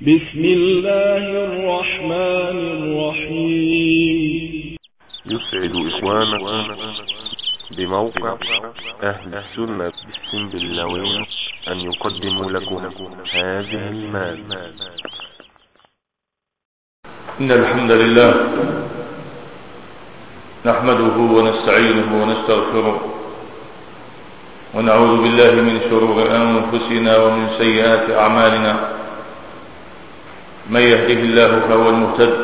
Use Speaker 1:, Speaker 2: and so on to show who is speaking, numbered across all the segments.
Speaker 1: بسم الله الرحمن الرحيم.
Speaker 2: يسعد إخوانكم بموقع أهل السنة بالسنبلاوين أن يقدموا لكم هذه المادة.
Speaker 3: إن الحمد لله نحمده ونستعينه ونستغفره ونعوذ بالله من شرور أنفسنا ومن سيئات أعمالنا. من يهده الله فهو المهتد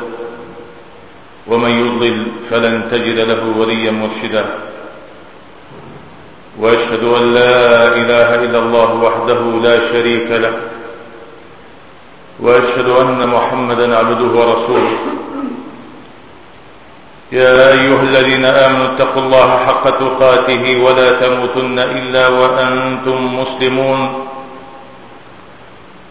Speaker 3: ومن يضلل فلن تجد له وليا مرشدا. وأشهد أن لا إله إلا الله وحده لا شريك له وأشهد أن محمدا عبده ورسوله. يا أيها الذين آمنوا اتقوا الله حق تقاته ولا تموتن إلا وأنتم مسلمون.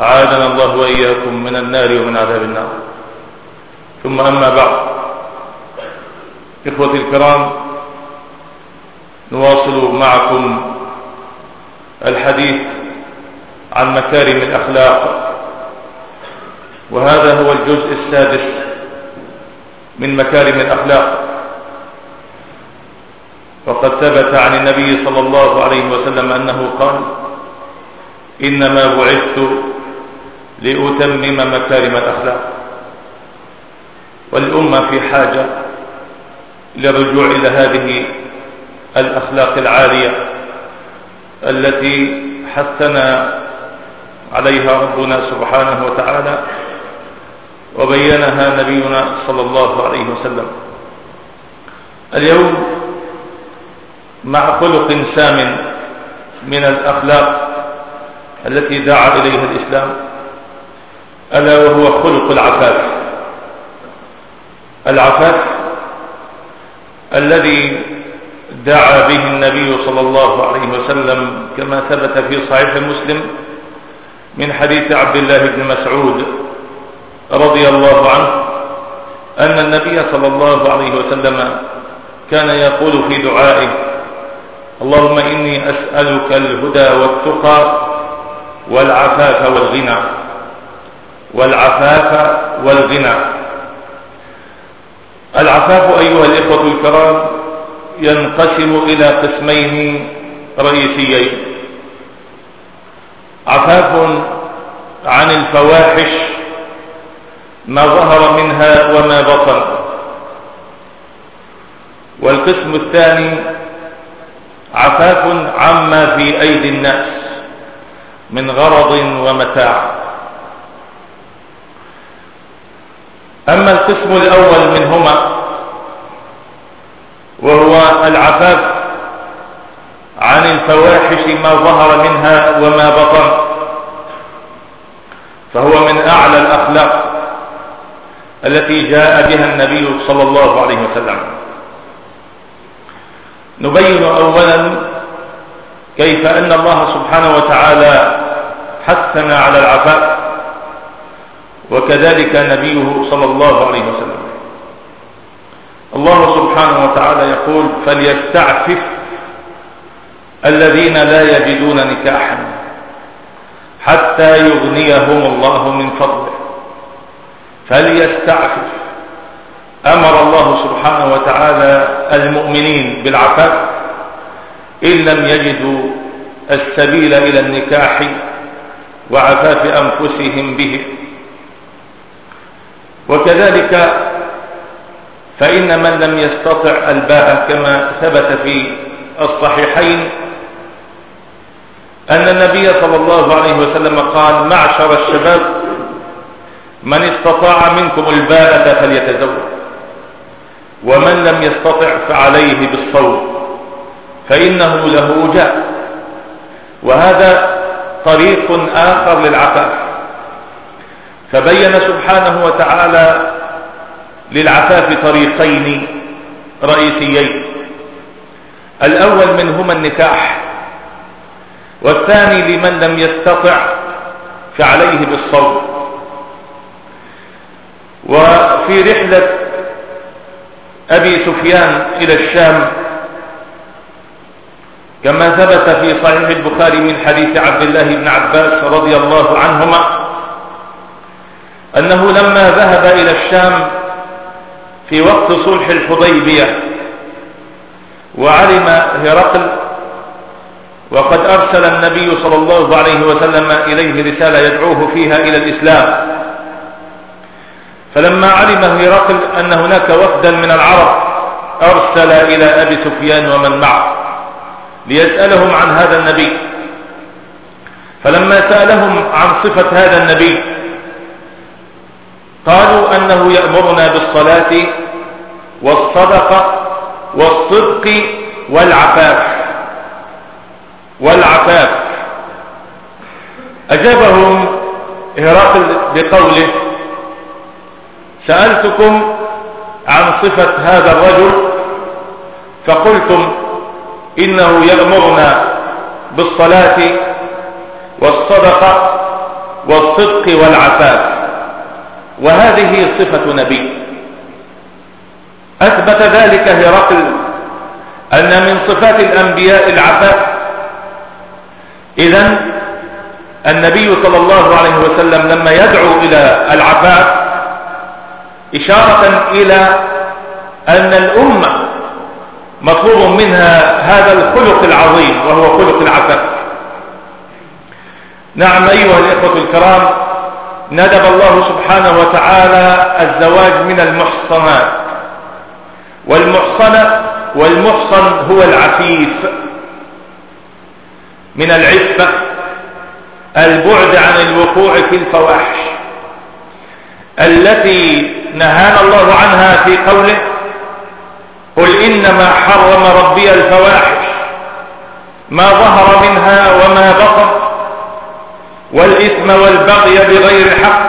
Speaker 3: أعاذنا الله وإياكم من النار ومن عذاب النار. ثم أما بعد إخوتي الكرام نواصل معكم الحديث عن مكارم الأخلاق. وهذا هو الجزء السادس من مكارم الأخلاق. وقد ثبت عن النبي صلى الله عليه وسلم أنه قال إنما بعثت لأتمم مكارم الأخلاق. والأمة في حاجة للرجوع إلى هذه الأخلاق العالية التي حثنا عليها ربنا سبحانه وتعالى وبينها نبينا صلى الله عليه وسلم. اليوم مع خلق سام من الأخلاق التي دعا إليها الإسلام ألا وهو خلق العفاف. العفاف الذي دعا به النبي صلى الله عليه وسلم كما ثبت في صحيح مسلم من حديث عبد الله بن مسعود رضي الله عنه أن النبي صلى الله عليه وسلم كان يقول في دعائه اللهم إني أسألك الهدى والتقى والعفاف والغنى. والعفاف والغنى. العفاف أيها الإخوة الكرام ينقسم إلى قسمين رئيسيين. عفاف عن الفواحش ما ظهر منها وما بطن. والقسم الثاني عفاف عما في أيدي الناس من غرض ومتاع. أما القسم الأول منهما وهو العفاف عن الفواحش ما ظهر منها وما بطن فهو من أعلى الأخلاق التي جاء بها النبي صلى الله عليه وسلم. نبين أولا كيف أن الله سبحانه وتعالى حثنا على العفاف وكذلك نبيه صلى الله عليه وسلم. الله سبحانه وتعالى يقول فليستعفف الذين لا يجدون نكاحا حتى يغنيهم الله من فضله. فليستعفف. أمر الله سبحانه وتعالى المؤمنين بالعفاف إن لم يجدوا السبيل إلى النكاح وعفاف أنفسهم به. وكذلك فإن من لم يستطع الباء كما ثبت في الصحيحين أن النبي صلى الله عليه وسلم قال معشر الشباب من استطاع منكم الباءة فليتزوج ومن لم يستطع فعليه بالصوم فإنه له وجاء وهذا طريق آخر للعفاف. فبين سبحانه وتعالى للعفاف طريقين رئيسيين. الأول منهما النكاح والثاني لمن لم يستطع فعليه بالصوم. وفي رحلة أبي سفيان إلى الشام كما ثبت في صحيح البخاري من حديث عبد الله بن عباس رضي الله عنهما أنه لما ذهب إلى الشام في وقت صلح الحضيبية وعلم هرقل وقد أرسل النبي صلى الله عليه وسلم إليه رسالة يدعوه فيها إلى الإسلام. فلما علم هرقل أن هناك وفدا من العرب أرسل إلى أبي سفيان ومن معه ليسألهم عن هذا النبي. فلما سألهم عن صفة هذا النبي قالوا أنه يأمرنا بالصلاة والصدقة والصدق والعفاف. والعفاف. أجابهم هرقل بقوله سألتكم عن صفة هذا الرجل فقلتم إنه يأمرنا بالصلاة والصدقة والصدق والعفاف. وهذه صفة نبي. أثبت ذلك هرقل أن من صفات الأنبياء العفاف إذا النبي صلى الله عليه وسلم لما يدعو إلى العفاف إشارة إلى أن الأمة مطلوب منها هذا الخلق العظيم وهو خلق العفاف نعم أيها الإخوة الكرام ندب الله سبحانه وتعالى الزواج من المحصنات. والمحصنة والمحصن هو العفيف. من العفة البعد عن الوقوع في الفواحش. التي نهانا الله عنها في قوله قل إنما حرم ربي الفواحش. ما ظهر منها وما بطن. والإثم والبغي بغير الحق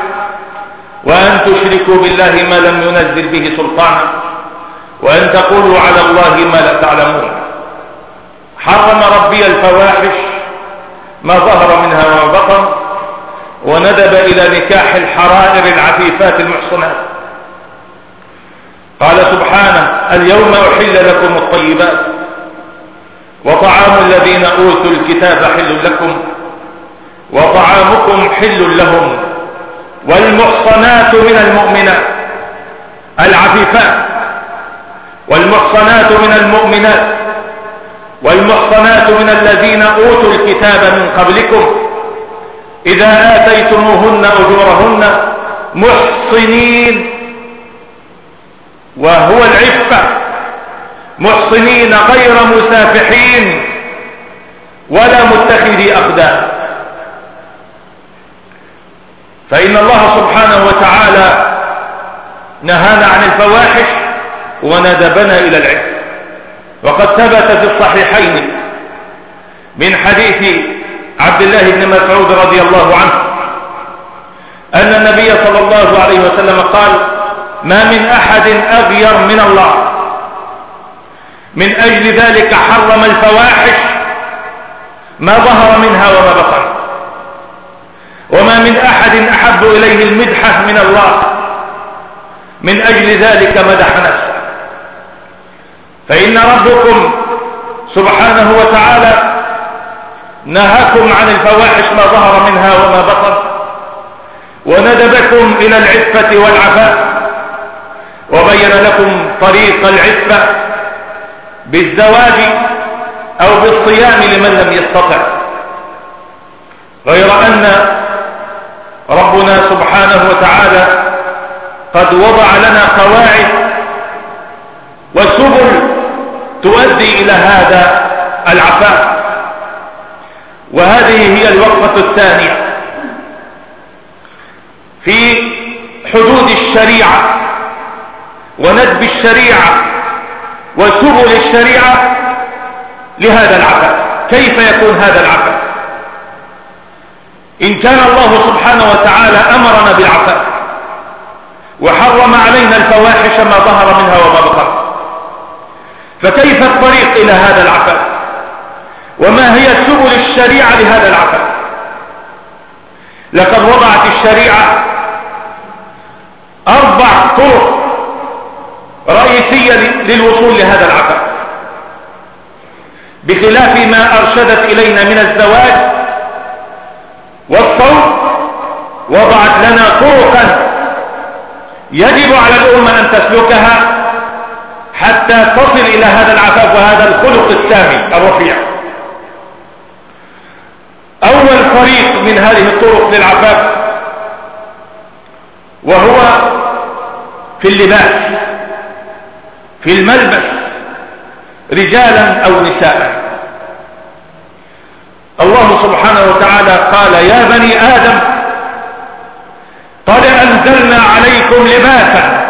Speaker 3: وأن تشركوا بالله ما لم ينزل به سلطانا وأن تقولوا على الله ما لا تعلمون. حرم ربي الفواحش ما ظهر منها وما بطن وندب إلى نكاح الحرائر العفيفات المحصنات. قال سبحانه اليوم أحل لكم الطيبات وطعام الذين أوتوا الكتاب حل لكم وطعامكم حل لهم والمحصنات من المؤمنات العفيفات والمحصنات من المؤمنات والمحصنات من الذين أوتوا الكتاب من قبلكم إذا آتيتموهن أجورهن محصنين وهو العفة محصنين غير مسافحين ولا متخذي أقدام فإن الله سبحانه وتعالى نهانا عن الفواحش وندبنا إلى العفة وقد ثبت في الصحيحين من حديث عبد الله بن مسعود رضي الله عنه أن النبي صلى الله عليه وسلم قال ما من أحد أغير من الله. من أجل ذلك حرم الفواحش ما ظهر منها وما بطن. وما من أحد أحب إليه المدحة من الله. من أجل ذلك مدح نفسه. فإن ربكم سبحانه وتعالى نهاكم عن الفواحش ما ظهر منها وما بطن وندبكم إلى العفة والعفاف وبين لكم طريق العفة بالزواج أو بالصيام لمن لم يستطع. غير أن ربنا سبحانه وتعالى قد وضع لنا قواعد وسبل تؤدي إلى هذا العفاف. وهذه هي الوقفة الثانية في حدود الشريعة وندب الشريعة وسبل الشريعة لهذا العفاف. كيف يكون هذا العفاف؟ إن كان الله سبحانه وتعالى أمرنا بالعفاف وحرم علينا الفواحش ما ظهر منها وما بطن فكيف الطريق إلى هذا العفاف؟ وما هي سبل الشريعة لهذا العفاف؟ لقد وضعت الشريعة أربع طرق رئيسية للوصول لهذا العفاف. بخلاف ما أرشدت إلينا من الزواج والصوم وضعت لنا طرقا يجب على الأمة أن تسلكها حتى تصل إلى هذا العفاف وهذا الخلق السامي الرفيع. أول طريق من هذه الطرق للعفاف وهو في اللباس في الملبس رجالا أو نساء. الله سبحانه وتعالى قال يا بني آدم قد أنزلنا عليكم لباسا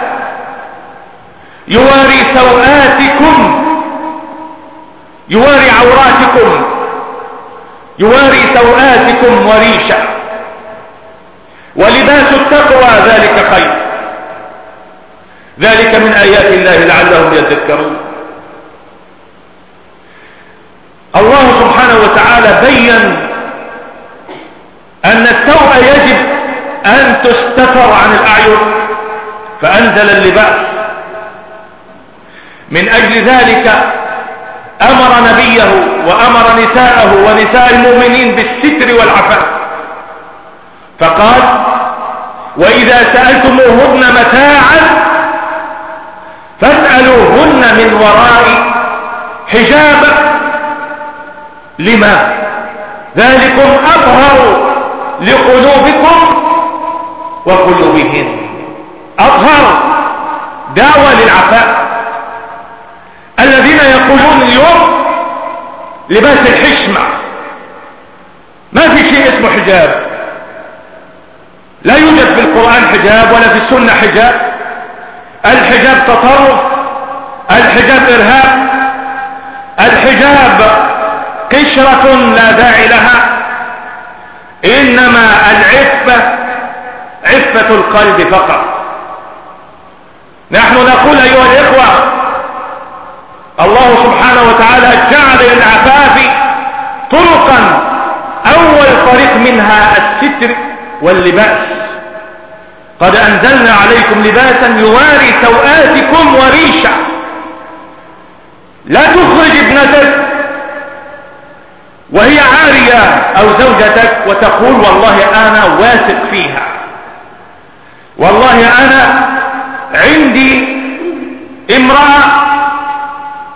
Speaker 3: يواري سوآتكم يواري عوراتكم يواري سوآتكم وريشا ولباس التقوى ذلك خير. ذلك من آيات الله لعلهم يذكرون الله وتعالى بين أن التوء يجب أن تستتر عن الأعين فأنزل اللباس. من أجل ذلك أمر نبيه وأمر نساءه ونساء المؤمنين بالستر والعفاف. فقال وإذا سألتموهن متاعا فاسألوهن من وراء حجاب لما؟ ذلكم أظهر لقلوبكم وقلوبهن أظهر دعوة للعفاء. الذين يقولون اليوم لباس الحشمة. ما في شيء اسمه حجاب. لا يوجد في القرآن حجاب ولا في السنة حجاب. الحجاب تطرف الحجاب إرهاب الحجاب قشرة لا داعي لها. إنما العفة عفة القلب فقط. نحن نقول أيها الإخوة الله سبحانه وتعالى جعل للعفاف طرقا أول طريق منها الستر واللباس. قد أنزلنا عليكم لباسا يواري سوآتكم وريشا لا تخرج ابنتك وهي عارية أو زوجتك وتقول والله أنا واثق فيها. والله أنا عندي امرأة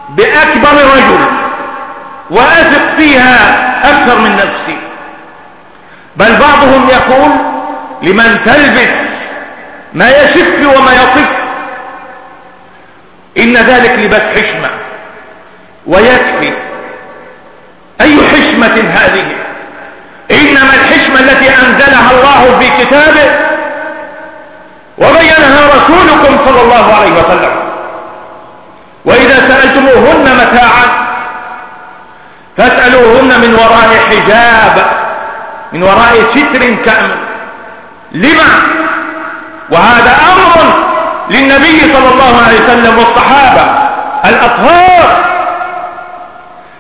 Speaker 3: بأكبر رجل وأثق فيها أكثر من نفسي. بل بعضهم يقول لمن تلبس ما يشف وما يطف إن ذلك لبس حشمة ويكفي. أي حشمة هذه؟ إنما الحشمة التي أنزلها الله في كتابه وبينها رسولكم صلى الله عليه وسلم. وإذا سألتموهن متاعا فاسألوهن من وراء حجاب من وراء ستر كامل لما؟ وهذا أمر للنبي صلى الله عليه وسلم والصحابة الأطهار.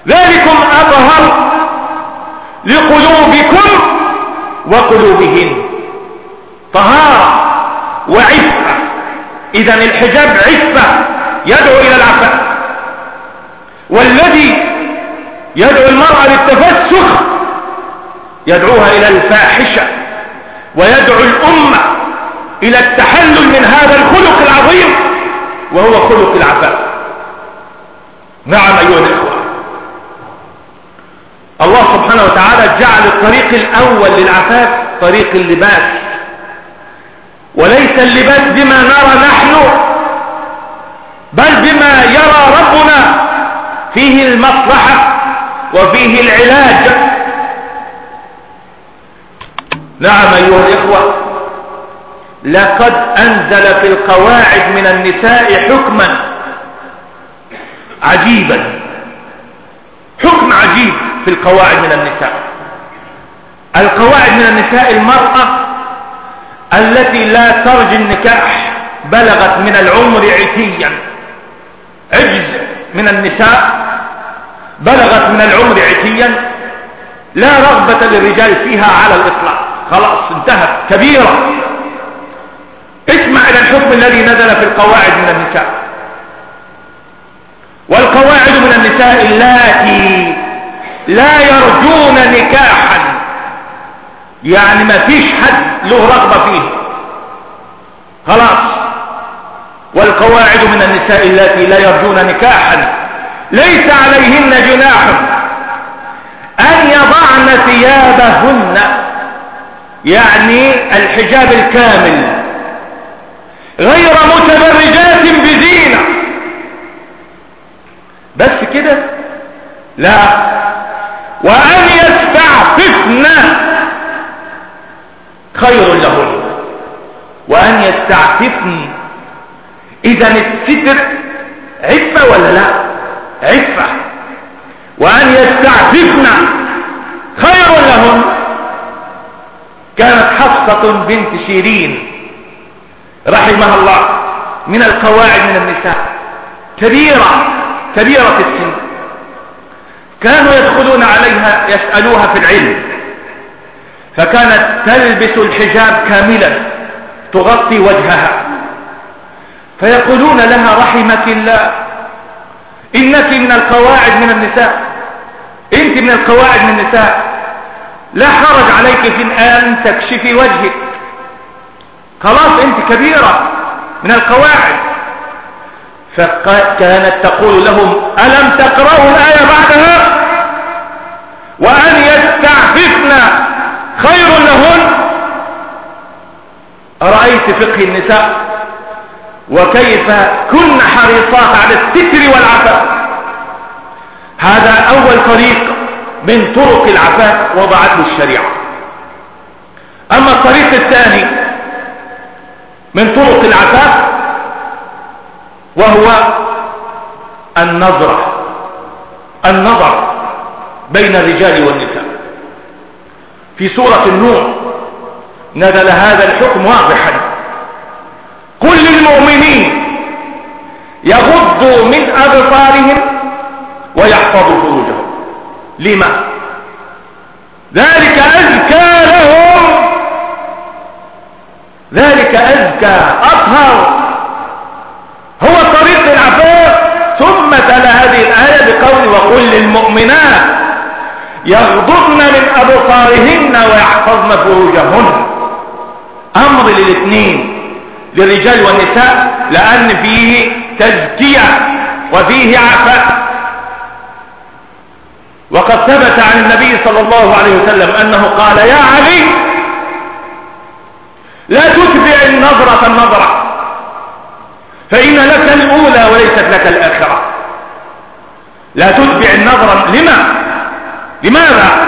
Speaker 3: ذلكم أظهر لقلوبكم وقلوبهن. طهارة وعفة. إذا الحجاب عفة يدعو إلى العفاف والذي يدعو المرأة للتفسخ يدعوها إلى الفاحشة ويدعو الأمة إلى التحلل من هذا الخلق العظيم وهو خلق العفاف نعم أيها الإخوة. الله سبحانه وتعالى جعل الطريق الأول للعفاف طريق اللباس. وليس اللباس بما نرى نحن بل بما يرى ربنا فيه المصلحة وفيه العلاج. نعم أيها الإخوة لقد أنزل في القواعد من النساء حكما عجيبا حكم عجيب. في القواعد من النساء. القواعد من النساء المرأة التي لا ترجي النكاح بلغت من العمر عتيا. عجز من النساء بلغت من العمر عتيا. لا رغبة للرجال فيها على الإطلاق. خلاص انتهت كبيرة. اسمع إلى الحكم الذي نزل في القواعد من النساء. والقواعد من النساء اللاتي لا يرجون نكاحا. يعني ما فيش حد له رغبة فيه. خلاص. والقواعد من النساء اللاتي لا يرجون نكاحا. ليس عليهن جناح أن يضعن ثيابهن. يعني الحجاب الكامل. غير متبرجات بزينة. بس كده. لا. وأن يستعففن خير لهن. وأن يستعففن. إذا الستر عفة ولا لا؟ عفة. وأن يستعففن خير لهن. كانت حفصة بنت شيرين رحمها الله من القواعد من النساء. كبيرة كبيرة السن. كانوا يدخلون عليها يسألوها في العلم. فكانت تلبس الحجاب كاملا تغطي وجهها. فيقولون لها رحمك الله إنك من القواعد من النساء أنت من القواعد من النساء. لا حرج عليك في أن تكشفي وجهك. خلاص أنت كبيرة من القواعد. فكانت تقول لهم ألم تقرأوا الآية بعدها؟ وأن يستعففن خير لهن. أرأيت فقه النساء؟ وكيف كن حريصات على الستر والعفاف هذا أول طريق من طرق العفاف وضعته الشريعة. أما الطريق الثاني من طرق العفاف وهو النظرة. النظر. بين الرجال والنساء. في سورة النور نزل هذا الحكم واضحا. قل للمؤمنين يغضوا من أبصارهم ويحفظوا فروجهم. لما؟ ذلك أزكى لهم. ذلك أزكى أطهر. هو طريق العفاف. ثم تلا هذه الآية بقول وقل للمؤمنات يغضضن من أبصارهن ويحفظن فروجهن. أمر للاثنين للرجال والنساء لأن فيه تزكية وفيه عفاء. وقد ثبت عن النبي صلى الله عليه وسلم أنه قال يا علي لا تتبع النظرة النظرة فإن لك الأولى وليست لك الآخرة. لا تتبع النظرة لما؟ لماذا؟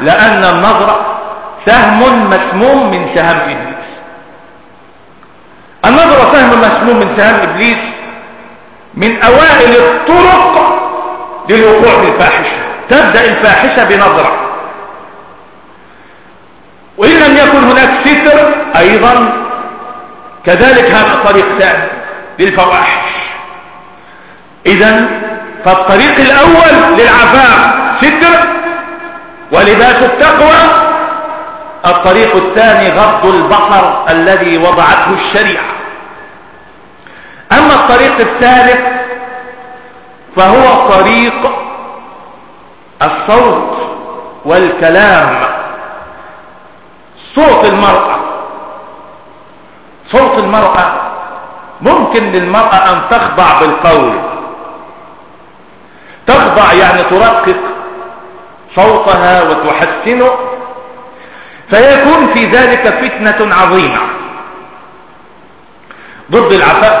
Speaker 3: لأن النظرة سهم مسموم من سهم إبليس. النظرة سهم مسموم من سهم إبليس من أوائل الطرق للوقوع في الفاحشة تبدأ الفاحشة بنظرة. وإن لم يكن هناك ستر أيضا كذلك هذا طريق ثاني للفواحش. إذا فالطريق الأول للعفاف ستر ولباس التقوى الطريق الثاني غض البصر الذي وضعته الشريعة. أما الطريق الثالث فهو طريق الصوت والكلام. صوت المرأة. صوت المرأة ممكن للمرأة أن تخضع بالقول. تخضع يعني ترقق. صوتها وتحسنه فيكون في ذلك فتنة عظيمة. ضد العفاف.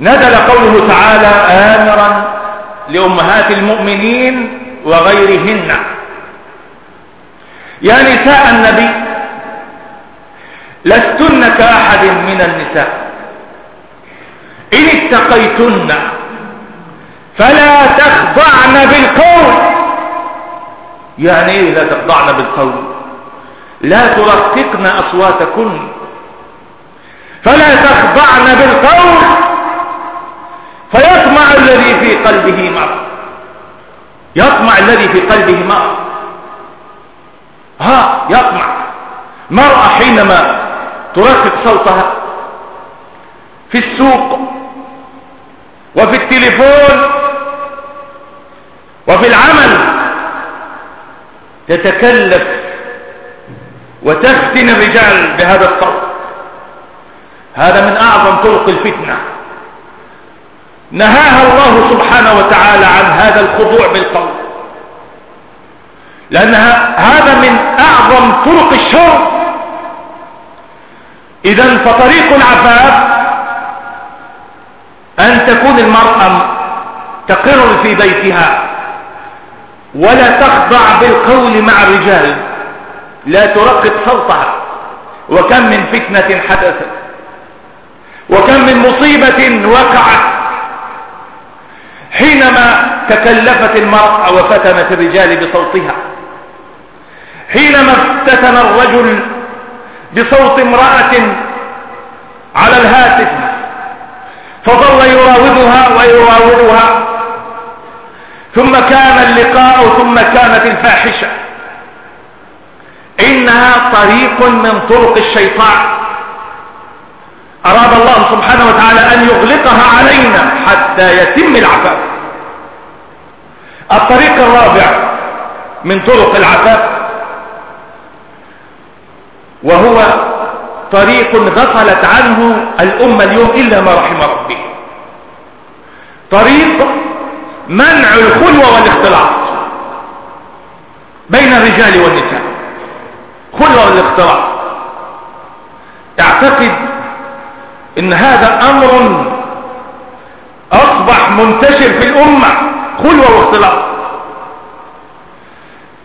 Speaker 3: نزل قوله تعالى آمرا لأمهات المؤمنين وغيرهن. يا نساء النبي لستن كأحد من النساء. إن اتقيتن فلا تخضعن بالقول يعني إيه لا تخضعن بالقول لا ترققن أصواتكن. فلا تخضعن بالقول فيطمع الذي في قلبه مرض يطمع الذي في قلبه مرض ها يطمع. مرأة حينما ترقق صوتها في السوق وفي التليفون وفي العمل تتكلف وتفتن الرجال بهذا الصوت هذا من أعظم طرق الفتنة. نهاها الله سبحانه وتعالى عن هذا الخضوع بالقول لأن هذا من أعظم طرق الشر. إذا فطريق العفاف أن تكون المرأة تقر في بيتها. ولا تخضع بالقول مع الرجال. لا ترقق صوتها. وكم من فتنة حدثت. وكم من مصيبة وقعت. حينما تكلفت المرأة وفتنت الرجال بصوتها. حينما افتتن الرجل بصوت امرأة على الهاتف. فظل يراودها ويراودها. ثم كان اللقاء ثم كانت الفاحشة. إنها طريق من طرق الشيطان. أراد الله سبحانه وتعالى أن يغلقها علينا حتى يتم العفاف. الطريق الرابع من طرق العفاف وهو طريق غفلت عنه الأمة اليوم إلا ما رحم ربي طريق منع الخلوة والاختلاط بين الرجال والنساء. خلوة والاختلاط. اعتقد إن هذا أمر أصبح منتشر في الأمة خلوة واختلاط.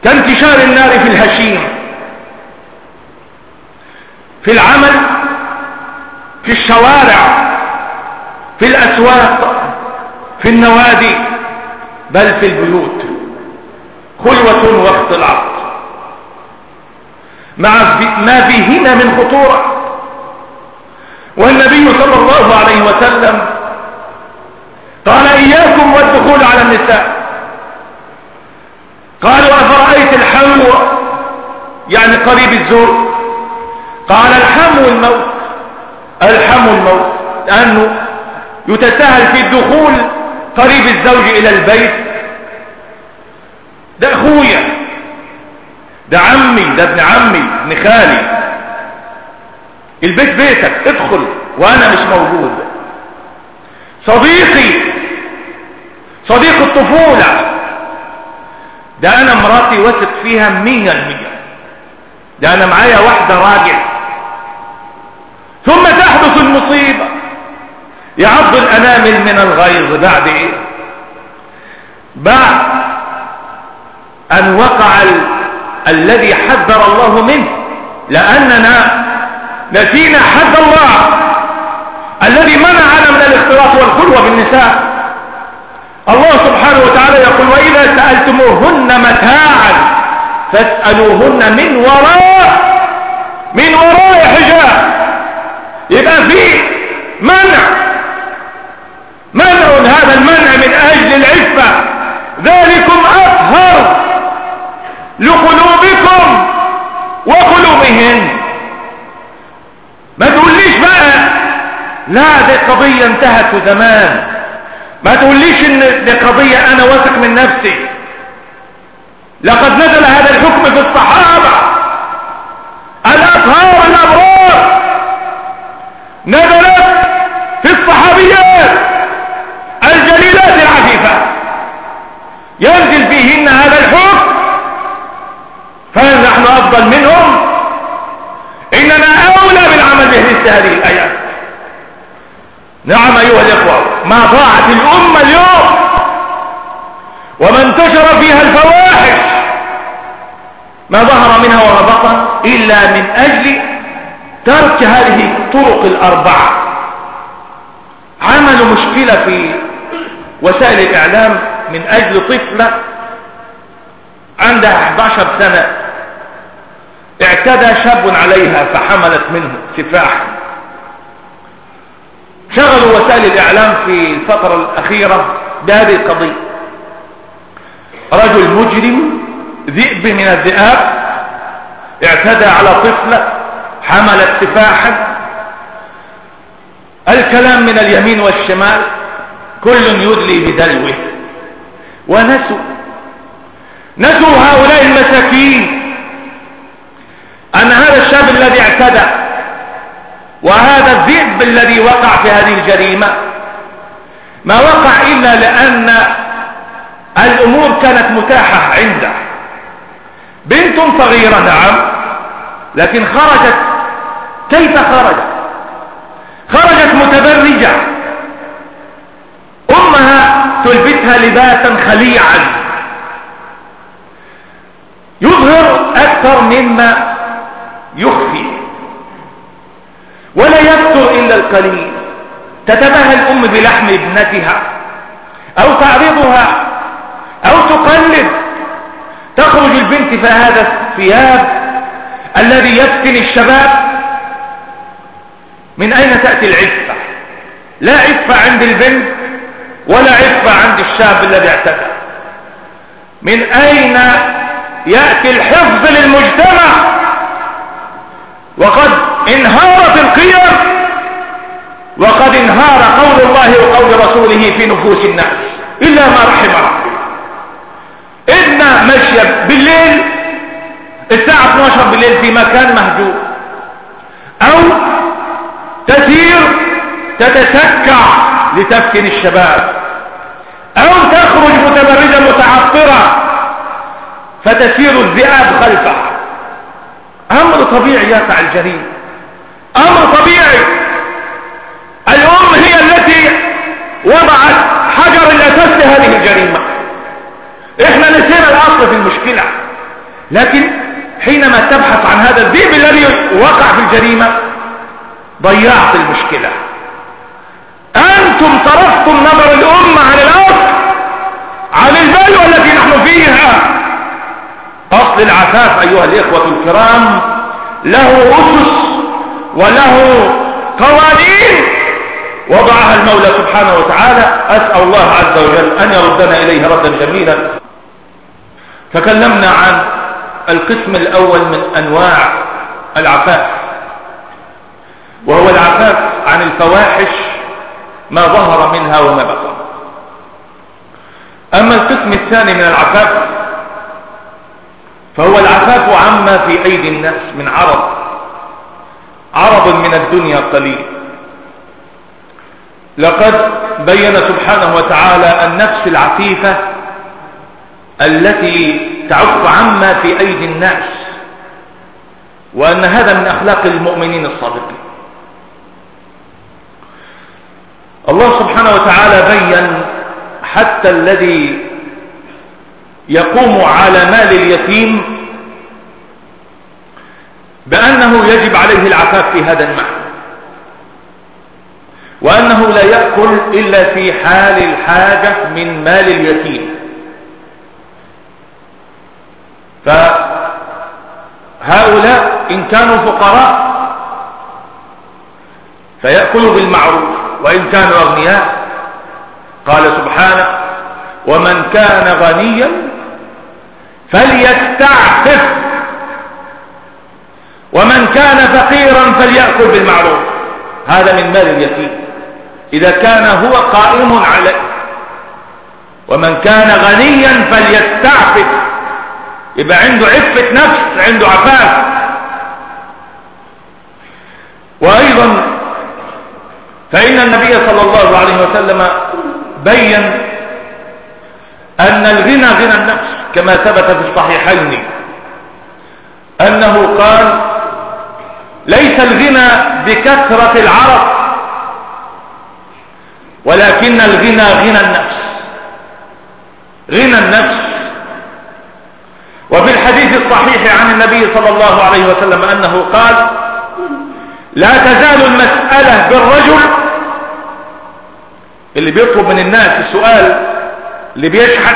Speaker 3: كانتشار النار في الهشيم في العمل في الشوارع في الأسواق في النوادي. بل في البيوت خلوة واختلاط مع ما فيهن من خطورة. والنبي صلى الله عليه وسلم قال إياكم والدخول على النساء. قالوا أفرأيت الحمو؟ يعني قريب الزور. قال الحمو الموت. الحمو الموت. لأنه يتساهل في الدخول قريب الزوج إلى البيت. ده أخويا ده عمي ده ابن عمي ابن خالي. البيت بيتك ادخل وأنا مش موجود. صديقي صديق الطفولة. ده أنا مراتي وثق فيها مية المية. ده أنا معايا واحدة راجل ثم تحدث المصيبة. يعض الانامل من الغيظ بعد إيه؟ بعد أن وقع ال... الذي حذر الله منه لأننا نسينا حد الله الذي منعنا من الاختلاط والخلوة بالنساء. الله سبحانه وتعالى يقول وإذا سألتموهن متاعا فاسألوهن من وراء من وراء حجاب. يبقى في منع. منع هذا المنع من أجل العفة. ذلكم أطهر لقلوبكم وقلوبهن ما تقوليش بقى لا دي قضية انتهت زمان ما تقوليش إن دي قضية أنا واثق من نفسي. لقد نزل هذا الحكم في الصحابة. الأطهار الأبرار. نزلت في الصحابيات الجليلات العفيفات ينزل فيهن هذا الحكم فنحن أفضل منهم إننا أولى بالعمل بمثل هذه الايات نعم أيها الإخوة ما ضاعت الأمة اليوم وما انتشر فيها الفواحش ما ظهر منها وما بطن إلا من أجل ترك هذه الطرق الأربعة. عملوا مشكلة في وسائل الإعلام من أجل طفلة عندها 11 سنة. اعتدى شاب عليها فحملت منه سفاحا شغلوا وسائل الإعلام في الفترة الأخيرة بهذه القضية. رجل مجرم ذئب من الذئاب اعتدى على طفلة حملت سفاحا. الكلام من اليمين والشمال كل يدلي بدلوه. ونسوا. نسوا هؤلاء المساكين. أن هذا الشاب الذي اعتدى وهذا الذئب الذي وقع في هذه الجريمة ما وقع إلا لأن الأمور كانت متاحة عنده. بنت صغيرة نعم لكن خرجت. كيف خرجت؟ خرجت متبرجة. أمها تلبسها لباسا خليعا. يظهر أكثر مما يخفي. ولا يستر إلا القليل. تتباهى الأم بلحم ابنتها أو تعرضها أو تقلد. تخرج البنت في هذا الثياب الذي يفتن الشباب. من أين تأتي العفة؟ لا عفة عند البنت ولا عفة عند الشاب الذي اعتدى. من أين يأتي الحفظ للمجتمع؟ وقد انهارت القيم وقد انهار قول الله وقول رسوله في نفوس الناس. إلا ما رحم ربي إن مشي بالليل الساعة 12 بالليل في مكان مهجور. أو تسير تتسكع لتفتن الشباب. أو تخرج متبرجة متعطرة فتسير الذئاب خلفها طبيعي يقع الجريمة أمر طبيعي الأم هي التي وضعت حجر الأساس لهذه الجريمة. إحنا نسينا الأصل في المشكلة. لكن حينما تبحث عن هذا الذئب الذي وقع في الجريمة ضيعت المشكلة. أنتم صرفتم نظر الأمة عن الأصل عن البلوى التي نحن فيها. أصل العفاف أيها الإخوة الكرام له أسس وله قوانين. وضعها المولى سبحانه وتعالى. أسأل الله عز وجل أن يردنا إليه ردا جميلا. تكلمنا عن القسم الأول من أنواع العفاف. وهو العفاف عن الفواحش ما ظهر منها وما بطن. أما القسم الثاني من العفاف فهو العفاف عما في أيدي الناس من عرض. عرض من الدنيا قليل. لقد بين سبحانه وتعالى النفس العفيفة التي تعف عما في أيدي الناس وأن هذا من أخلاق المؤمنين الصادقين. الله سبحانه وتعالى بين حتى الذي يقوم على مال اليتيم بأنه يجب عليه العفاف في هذا المعنى وأنه لا يأكل إلا في حال الحاجة من مال اليتيم. فهؤلاء إن كانوا فقراء فيأكلوا بالمعروف وإن كانوا أغنياء قال سبحانه ومن كان غنيا فليستعفف. ومن كان فقيرا فليأكل بالمعروف. هذا من مال اليتيم إذا كان هو قائم عليه. ومن كان غنيا فليستعفف. يبقى عنده عفة نفس عنده عفاف. وأيضا فإن النبي صلى الله عليه وسلم بين أن الغنى غنى النفس. كما ثبت في الصحيحين أنه قال ليس الغنى بكثرة العرب ولكن الغنى غنى النفس. غنى النفس. وفي الحديث الصحيح عن النبي صلى الله عليه وسلم أنه قال لا تزال المسألة بالرجل. اللي بيطلب من الناس السؤال اللي بيشحت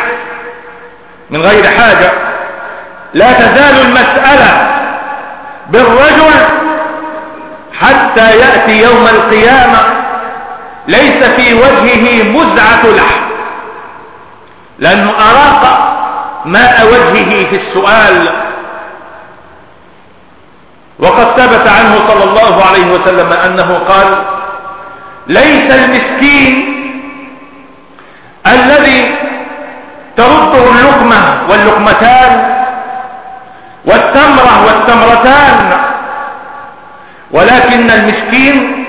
Speaker 3: من غير حاجة. لا تزال المسألة بالرجل حتى يأتي يوم القيامة. ليس في وجهه مزعة لحم. لأنه أراق ماء وجهه في السؤال. وقد ثبت عنه صلى الله عليه وسلم أنه قال ليس المسكين الذي ترده اللقمة واللقمتان والتمرة والتمرتان ولكن المسكين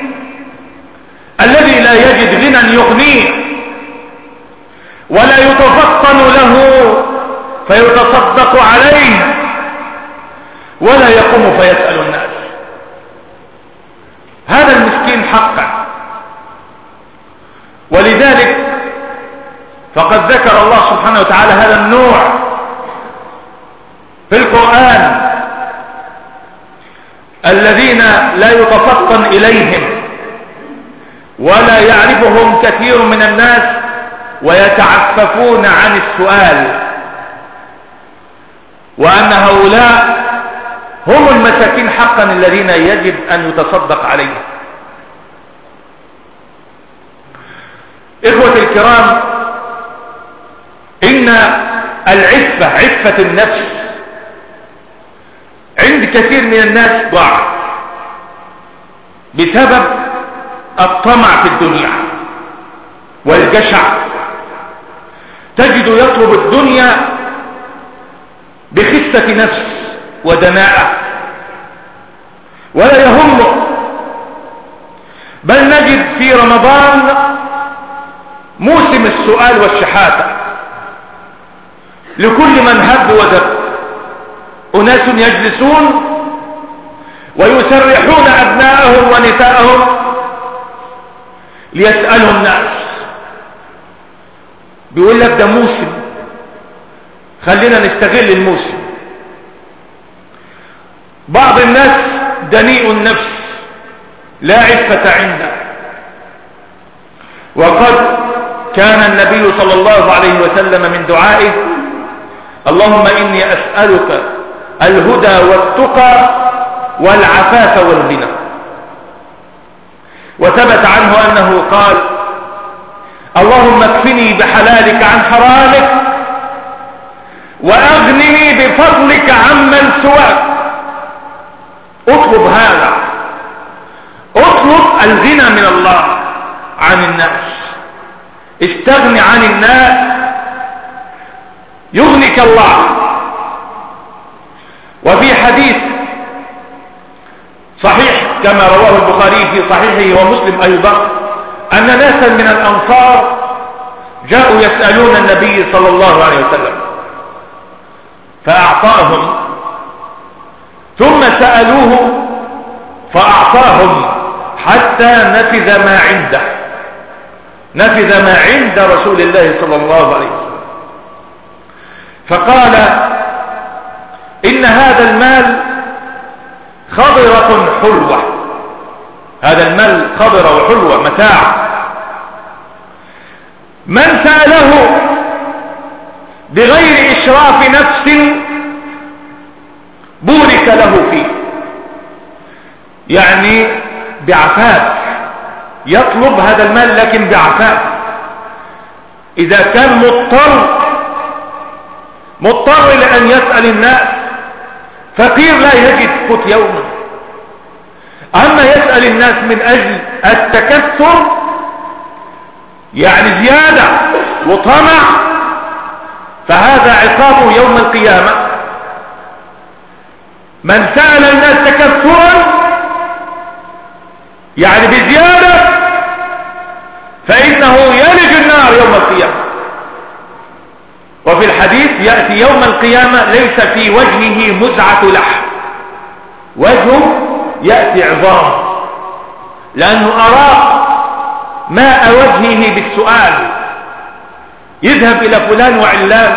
Speaker 3: الذي لا يجد غنى يغنيه ولا يتفطن له فيتصدق عليه ولا يقوم فيسأل الناس. هذا المسكين حقا. ولذلك فقد ذكر الله سبحانه وتعالى هذا النوع في القرآن الذين لا يتفطن إليهم ولا يعرفهم كثير من الناس ويتعففون عن السؤال وأن هؤلاء هم المساكين حقا الذين يجب أن يتصدق عليهم. إخوة الكرام إن العفة عفة النفس. عند كثير من الناس ضعف بسبب الطمع في الدنيا والجشع. تجد يطلب الدنيا بخسة نفس ودناءة ولا يهمه بل نجد في رمضان موسم السؤال والشحاتة. لكل من هب ودب. أناس يجلسون ويسرحون أبناءهم ونساءهم ليسألوا الناس بيقول لك ده موسم. خلينا نستغل الموسم. بعض الناس دنيء النفس لا عفة عنده وقد كان النبي صلى الله عليه وسلم من دعائه اللهم إني أسألك الهدى والتقى والعفاف والغنى. وثبت عنه أنه قال اللهم اكفني بحلالك عن حرامك وأغنني بفضلك عمن سواك. اطلب هذا اطلب الغنى من الله عن الناس. استغن عن الناس يغنك الله. وفي حديث صحيح كما رواه البخاري في صحيحه ومسلم أيضا أن ناسا من الأنصار جاءوا يسألون النبي صلى الله عليه وسلم فأعطاهم ثم سألوه فأعطاهم حتى نفذ ما عنده. نفذ ما عند رسول الله صلى الله عليه وسلم. فقال إن هذا المال خضرة حلوة. هذا المال خضرة وحلوة متاع. من سأله بغير إشراف نفس بورك له فيه. يعني بعفاف. يطلب هذا المال لكن بعفاف. إذا كان مضطر مضطر لأن يسأل الناس. فقير لا يجد قوت يومه أما يسأل الناس من أجل التكثر يعني زيادة وطمع فهذا عقابه يوم القيامة. من سأل الناس تكثرا يعني بزيادة فإنه يلج النار يوم القيامة. وفي الحديث يأتي يوم القيامة ليس في وجهه مزعة لحم. وجهه يأتي عظام. لأنه أراق ماء وجهه بالسؤال. يذهب إلى فلان وعلان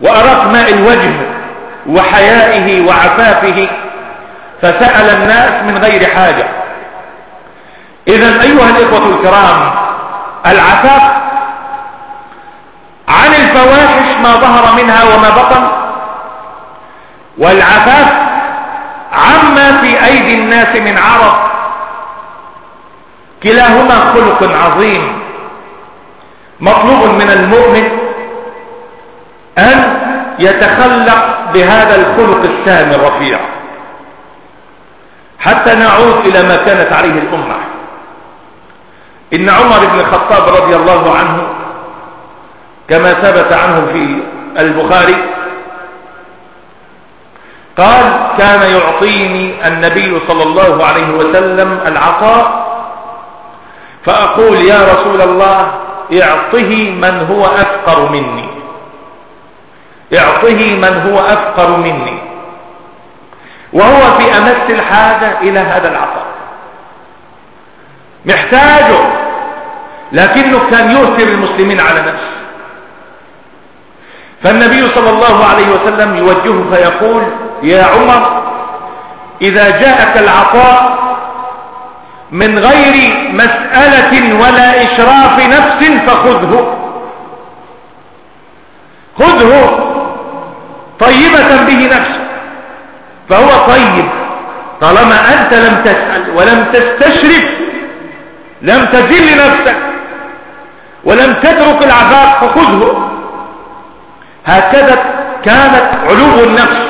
Speaker 3: وأراق ماء الوجه وحيائه وعفافه فسأل الناس من غير حاجة. إذا أيها الإخوة الكرام العفاف عن الفواحش ما ظهر منها وما بطن. والعفاف عما في أيدي الناس من عرض. كلاهما خلق عظيم. مطلوب من المؤمن أن يتخلق بهذا الخلق السامي الرفيع. حتى نعود إلى ما كانت عليه الأمة. إن عمر بن الخطاب رضي الله عنه كما ثبت عنه في البخاري. قال كان يعطيني النبي صلى الله عليه وسلم العطاء فأقول يا رسول الله اعطه من هو أفقر مني. اعطه من هو أفقر مني. وهو في أمس الحاجة إلى هذا العطاء. محتاجه لكنه كان يؤثر المسلمين على نفسه. فالنبي صلى الله عليه وسلم يوجهه فيقول يا عمر إذا جاءك العطاء من غير مسألة ولا إشراف نفس فخذه. خذه طيبة به نفسك فهو طيب. طالما أنت لم تسأل ولم تستشرف لم تذل نفسك ولم تترك العفاف فخذه. هكذا كانت علو النفس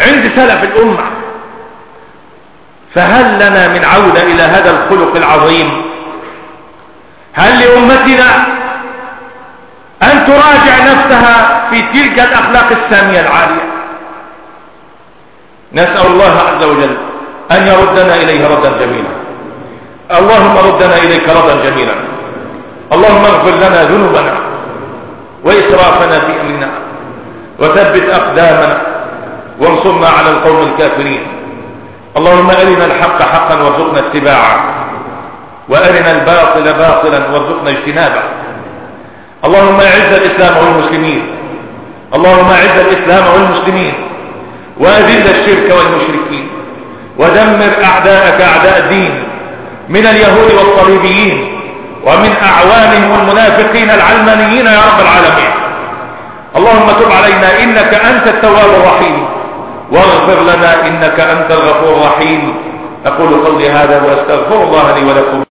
Speaker 3: عند سلف الأمة. فهل لنا من عودة إلى هذا الخلق العظيم؟ هل لأمتنا أن تراجع نفسها في تلك الأخلاق السامية العالية؟ نسأل الله عز وجل أن يردنا إليه ردا جميلا. اللهم ردنا إليك ردا جميلا. اللهم اغفر لنا ذنوبنا. وإسرافنا في أمرنا. وثبت أقدامنا. وانصرنا على القوم الكافرين. اللهم أرنا الحق حقا وارزقنا اتباعه. وأرنا الباطل باطلا وارزقنا اجتنابه. اللهم أعز الإسلام والمسلمين. اللهم أعز الإسلام والمسلمين. وأذل الشرك والمشركين. ودمر أعداءك أعداء الدين. من اليهود والصليبيين. ومن أعوانهم المنافقين العلمانيين يا رب العالمين. اللهم تب علينا إنك أنت التواب الرحيم. واغفر لنا إنك أنت الغفور الرحيم. أقول قولي هذا وأستغفر الله لي ولكم.